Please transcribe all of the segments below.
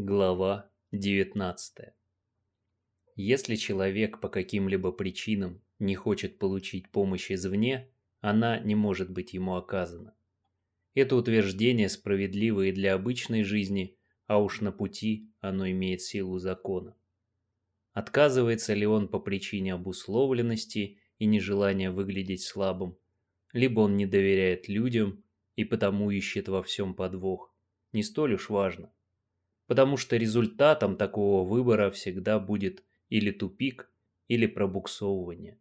Глава 19 Если человек по каким-либо причинам не хочет получить помощь извне, она не может быть ему оказана. Это утверждение справедливо и для обычной жизни, а уж на пути оно имеет силу закона. Отказывается ли он по причине обусловленности и нежелания выглядеть слабым, либо он не доверяет людям и потому ищет во всем подвох, не столь уж важно потому что результатом такого выбора всегда будет или тупик, или пробуксовывание.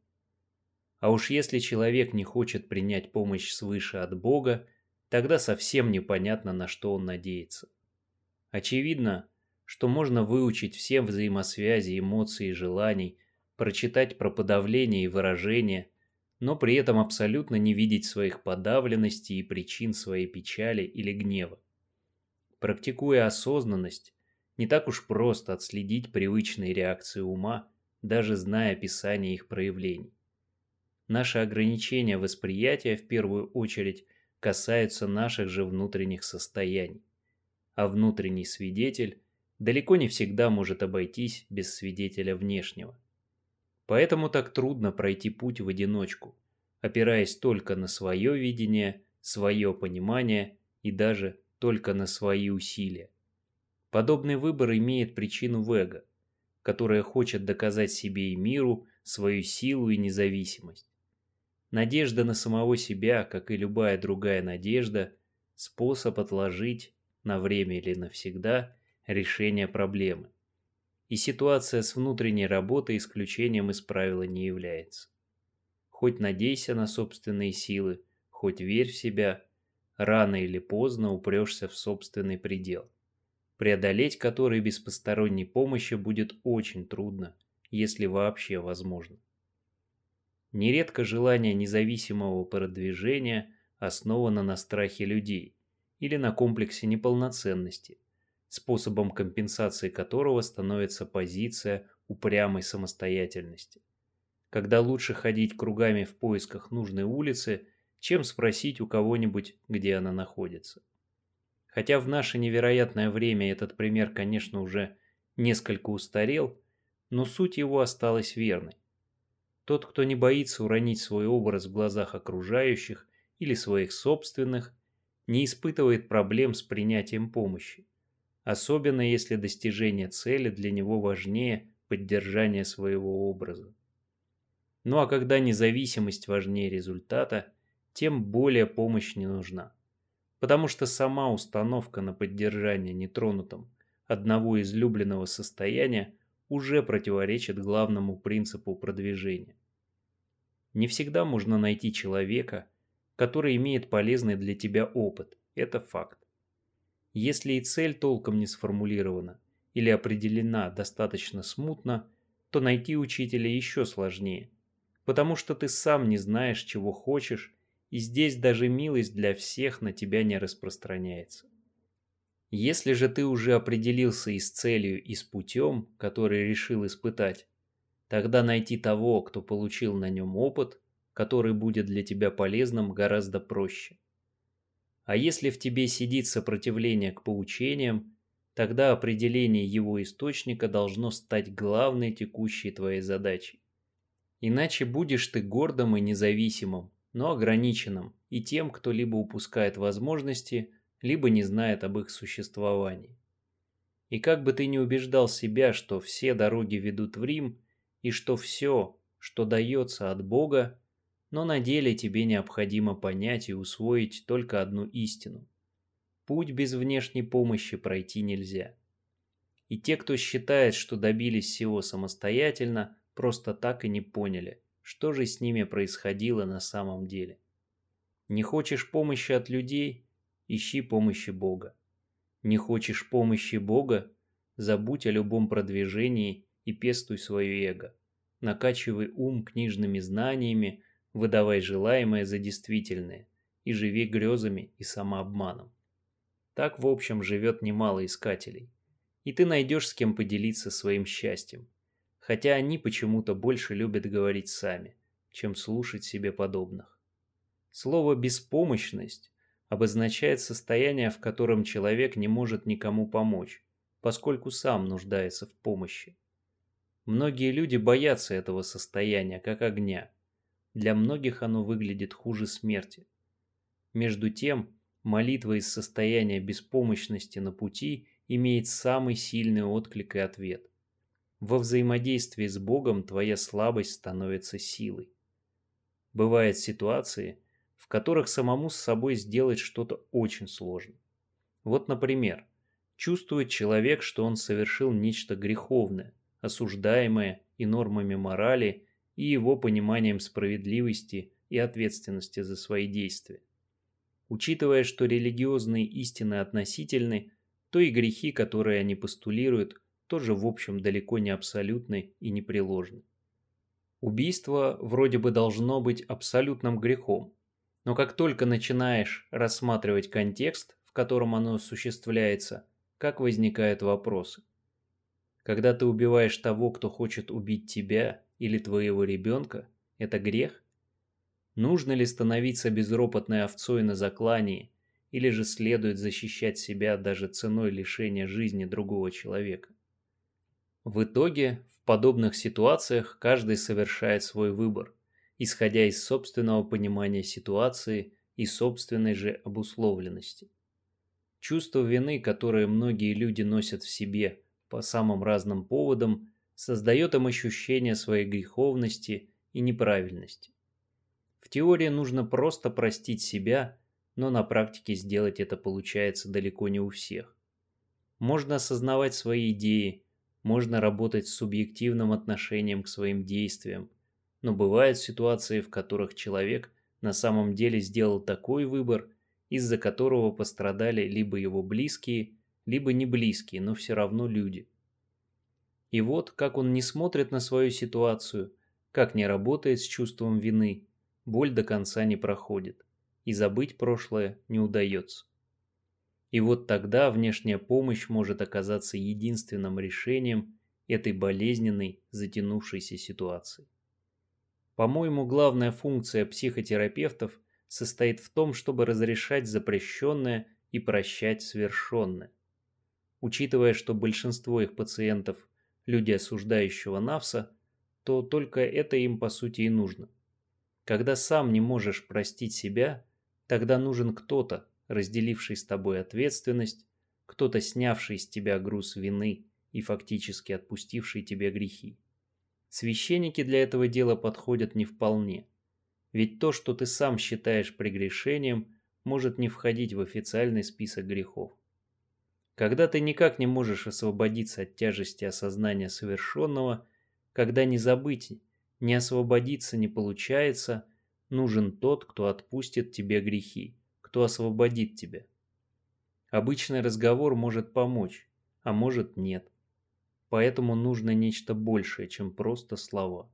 А уж если человек не хочет принять помощь свыше от Бога, тогда совсем непонятно, на что он надеется. Очевидно, что можно выучить все взаимосвязи эмоций и желаний, прочитать про подавление и выражение, но при этом абсолютно не видеть своих подавленностей и причин своей печали или гнева. Практикуя осознанность, не так уж просто отследить привычные реакции ума, даже зная описание их проявлений. Наши ограничения восприятия в первую очередь касаются наших же внутренних состояний, а внутренний свидетель далеко не всегда может обойтись без свидетеля внешнего. Поэтому так трудно пройти путь в одиночку, опираясь только на свое видение, свое понимание и даже только на свои усилия. Подобный выбор имеет причину в эго, которое хочет доказать себе и миру свою силу и независимость. Надежда на самого себя, как и любая другая надежда, способ отложить на время или навсегда решение проблемы. И ситуация с внутренней работой исключением из правила не является. Хоть надейся на собственные силы, хоть верь в себя, рано или поздно упрешься в собственный предел, преодолеть который без посторонней помощи будет очень трудно, если вообще возможно. Нередко желание независимого продвижения основано на страхе людей или на комплексе неполноценности, способом компенсации которого становится позиция упрямой самостоятельности. Когда лучше ходить кругами в поисках нужной улицы – чем спросить у кого-нибудь, где она находится. Хотя в наше невероятное время этот пример, конечно, уже несколько устарел, но суть его осталась верной. Тот, кто не боится уронить свой образ в глазах окружающих или своих собственных, не испытывает проблем с принятием помощи, особенно если достижение цели для него важнее поддержания своего образа. Ну а когда независимость важнее результата – тем более помощь не нужна. Потому что сама установка на поддержание нетронутым одного излюбленного состояния уже противоречит главному принципу продвижения. Не всегда можно найти человека, который имеет полезный для тебя опыт, это факт. Если и цель толком не сформулирована или определена достаточно смутно, то найти учителя еще сложнее, потому что ты сам не знаешь, чего хочешь и здесь даже милость для всех на тебя не распространяется. Если же ты уже определился и с целью, и с путем, который решил испытать, тогда найти того, кто получил на нем опыт, который будет для тебя полезным, гораздо проще. А если в тебе сидит сопротивление к поучениям, тогда определение его источника должно стать главной текущей твоей задачей. Иначе будешь ты гордым и независимым, но ограниченным и тем, кто либо упускает возможности, либо не знает об их существовании. И как бы ты ни убеждал себя, что все дороги ведут в Рим, и что все, что дается от Бога, но на деле тебе необходимо понять и усвоить только одну истину. Путь без внешней помощи пройти нельзя. И те, кто считает, что добились всего самостоятельно, просто так и не поняли – что же с ними происходило на самом деле. Не хочешь помощи от людей – ищи помощи Бога. Не хочешь помощи Бога – забудь о любом продвижении и пестуй свое эго. Накачивай ум книжными знаниями, выдавай желаемое за действительное и живи грезами и самообманом. Так, в общем, живет немало искателей. И ты найдешь с кем поделиться своим счастьем хотя они почему-то больше любят говорить сами, чем слушать себе подобных. Слово «беспомощность» обозначает состояние, в котором человек не может никому помочь, поскольку сам нуждается в помощи. Многие люди боятся этого состояния, как огня. Для многих оно выглядит хуже смерти. Между тем, молитва из состояния беспомощности на пути имеет самый сильный отклик и ответ. Во взаимодействии с Богом твоя слабость становится силой. Бывают ситуации, в которых самому с собой сделать что-то очень сложно. Вот, например, чувствует человек, что он совершил нечто греховное, осуждаемое и нормами морали, и его пониманием справедливости и ответственности за свои действия. Учитывая, что религиозные истины относительны, то и грехи, которые они постулируют, тоже в общем далеко не абсолютны и непреложны. Убийство вроде бы должно быть абсолютным грехом, но как только начинаешь рассматривать контекст, в котором оно осуществляется, как возникают вопросы. Когда ты убиваешь того, кто хочет убить тебя или твоего ребенка, это грех? Нужно ли становиться безропотной овцой на заклании, или же следует защищать себя даже ценой лишения жизни другого человека? В итоге, в подобных ситуациях каждый совершает свой выбор, исходя из собственного понимания ситуации и собственной же обусловленности. Чувство вины, которое многие люди носят в себе по самым разным поводам, создает им ощущение своей греховности и неправильности. В теории нужно просто простить себя, но на практике сделать это получается далеко не у всех. Можно осознавать свои идеи, можно работать с субъективным отношением к своим действиям, но бывают ситуации, в которых человек на самом деле сделал такой выбор, из-за которого пострадали либо его близкие, либо не близкие, но все равно люди. И вот, как он не смотрит на свою ситуацию, как не работает с чувством вины, боль до конца не проходит, и забыть прошлое не удается. И вот тогда внешняя помощь может оказаться единственным решением этой болезненной, затянувшейся ситуации. По-моему, главная функция психотерапевтов состоит в том, чтобы разрешать запрещенное и прощать совершенное. Учитывая, что большинство их пациентов – люди осуждающего Навса, то только это им по сути и нужно. Когда сам не можешь простить себя, тогда нужен кто-то, разделивший с тобой ответственность, кто-то снявший с тебя груз вины и фактически отпустивший тебе грехи. Священники для этого дела подходят не вполне. Ведь то, что ты сам считаешь прегрешением, может не входить в официальный список грехов. Когда ты никак не можешь освободиться от тяжести осознания совершенного, когда не забыть, не освободиться не получается, нужен тот, кто отпустит тебе грехи кто освободит тебя. Обычный разговор может помочь, а может нет. Поэтому нужно нечто большее, чем просто слова.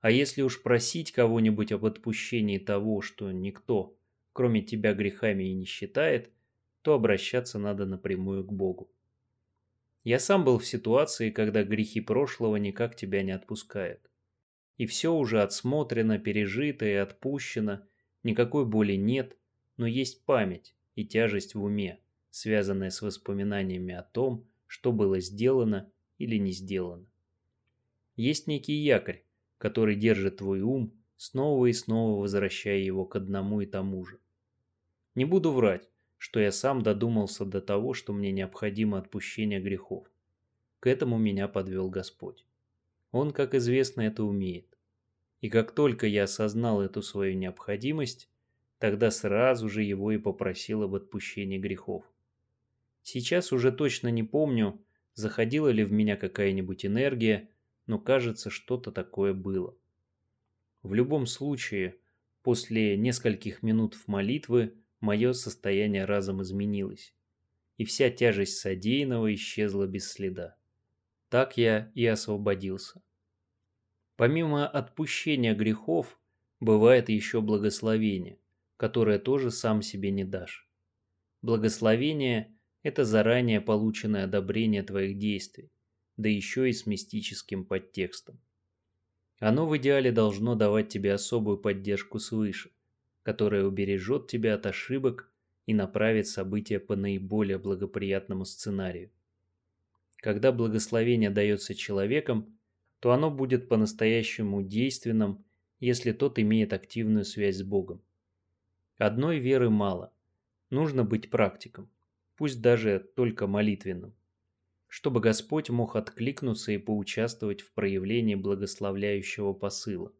А если уж просить кого-нибудь об отпущении того, что никто, кроме тебя, грехами и не считает, то обращаться надо напрямую к Богу. Я сам был в ситуации, когда грехи прошлого никак тебя не отпускают. И все уже отсмотрено, пережито и отпущено, никакой боли нет, но есть память и тяжесть в уме, связанная с воспоминаниями о том, что было сделано или не сделано. Есть некий якорь, который держит твой ум, снова и снова возвращая его к одному и тому же. Не буду врать, что я сам додумался до того, что мне необходимо отпущение грехов. К этому меня подвел Господь. Он, как известно, это умеет. И как только я осознал эту свою необходимость, Тогда сразу же его и попросил об отпущении грехов. Сейчас уже точно не помню, заходила ли в меня какая-нибудь энергия, но кажется, что-то такое было. В любом случае, после нескольких минут в молитвы мое состояние разом изменилось, и вся тяжесть содеянного исчезла без следа. Так я и освободился. Помимо отпущения грехов, бывает еще благословение которое тоже сам себе не дашь. Благословение – это заранее полученное одобрение твоих действий, да еще и с мистическим подтекстом. Оно в идеале должно давать тебе особую поддержку свыше, которая убережет тебя от ошибок и направит события по наиболее благоприятному сценарию. Когда благословение дается человеком, то оно будет по-настоящему действенным, если тот имеет активную связь с Богом. Одной веры мало. Нужно быть практиком, пусть даже только молитвенным, чтобы Господь мог откликнуться и поучаствовать в проявлении благословляющего посыла.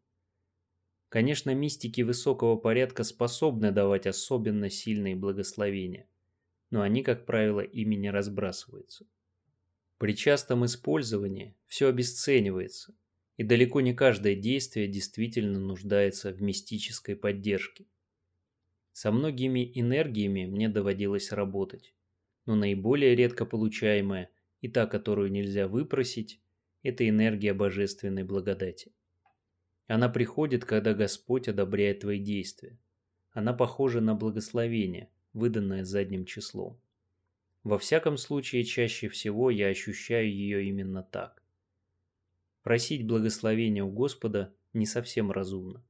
Конечно, мистики высокого порядка способны давать особенно сильные благословения, но они, как правило, ими не разбрасываются. При частом использовании все обесценивается, и далеко не каждое действие действительно нуждается в мистической поддержке. Со многими энергиями мне доводилось работать, но наиболее редко получаемая и та, которую нельзя выпросить, это энергия божественной благодати. Она приходит, когда Господь одобряет твои действия. Она похожа на благословение, выданное задним числом. Во всяком случае, чаще всего я ощущаю ее именно так. Просить благословения у Господа не совсем разумно.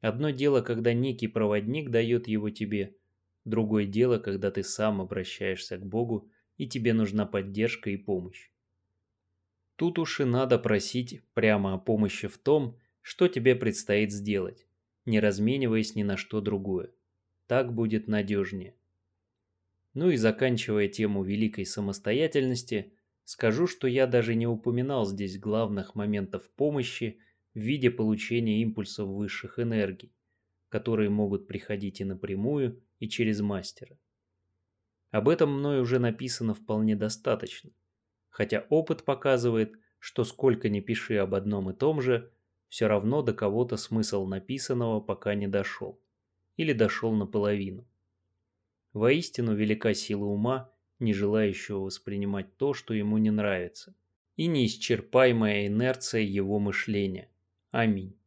Одно дело, когда некий проводник дает его тебе, другое дело, когда ты сам обращаешься к Богу и тебе нужна поддержка и помощь. Тут уж и надо просить прямо о помощи в том, что тебе предстоит сделать, не размениваясь ни на что другое. Так будет надежнее. Ну и заканчивая тему великой самостоятельности, скажу, что я даже не упоминал здесь главных моментов помощи в виде получения импульсов высших энергий, которые могут приходить и напрямую, и через мастера. Об этом мной уже написано вполне достаточно, хотя опыт показывает, что сколько ни пиши об одном и том же, все равно до кого-то смысл написанного пока не дошел, или дошел наполовину. Воистину велика сила ума, не желающего воспринимать то, что ему не нравится, и неисчерпаемая инерция его мышления. Аминь.